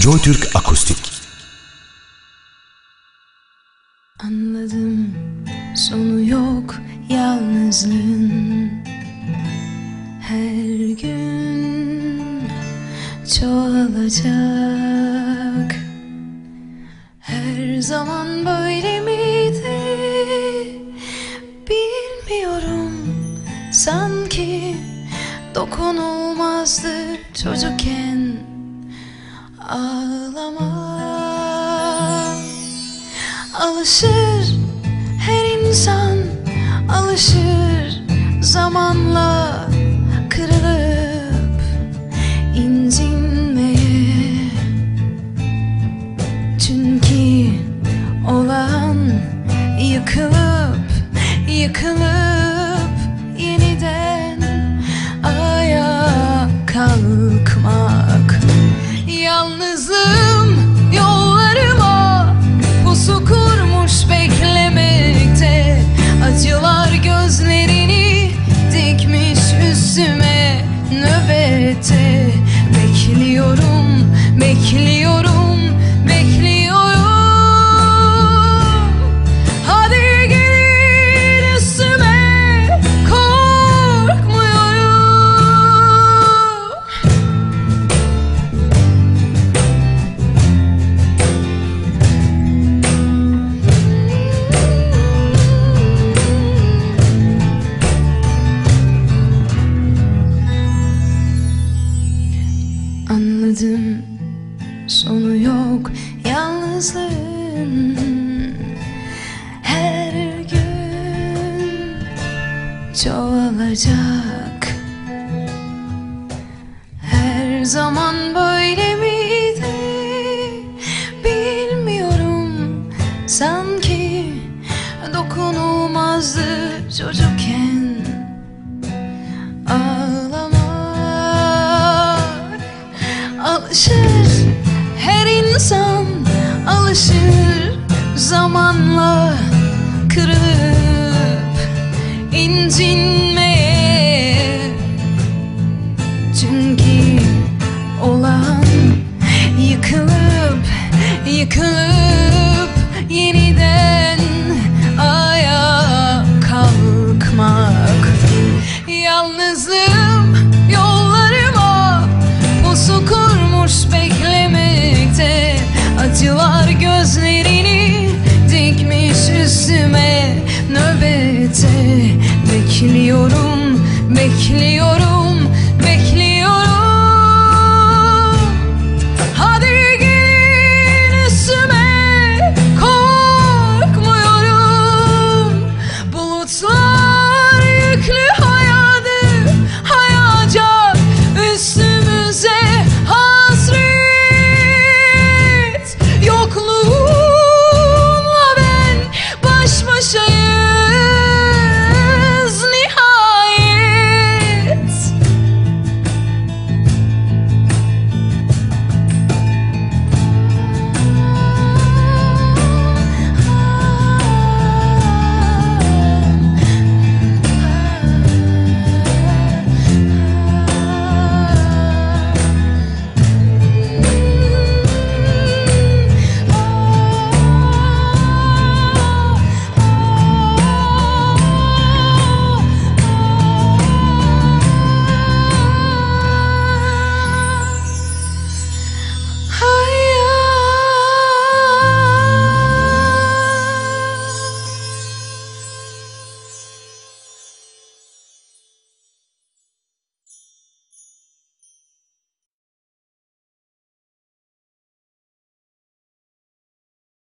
JoyTürk Akustik. Anladım sonu yok yalnızlığın. Her gün çoğalacak. Her zaman böyle miydi? Bilmiyorum. Sanki dokunulmazdı çocukken ağlama. Alışır her insan alışır zamanla bekliyorum, bekliyorum sonu yok. Yalnızlığın Her gün çoğalacak. Her zaman zamanla nerede? Bekliyorum, bekliyorum, bekliyorum.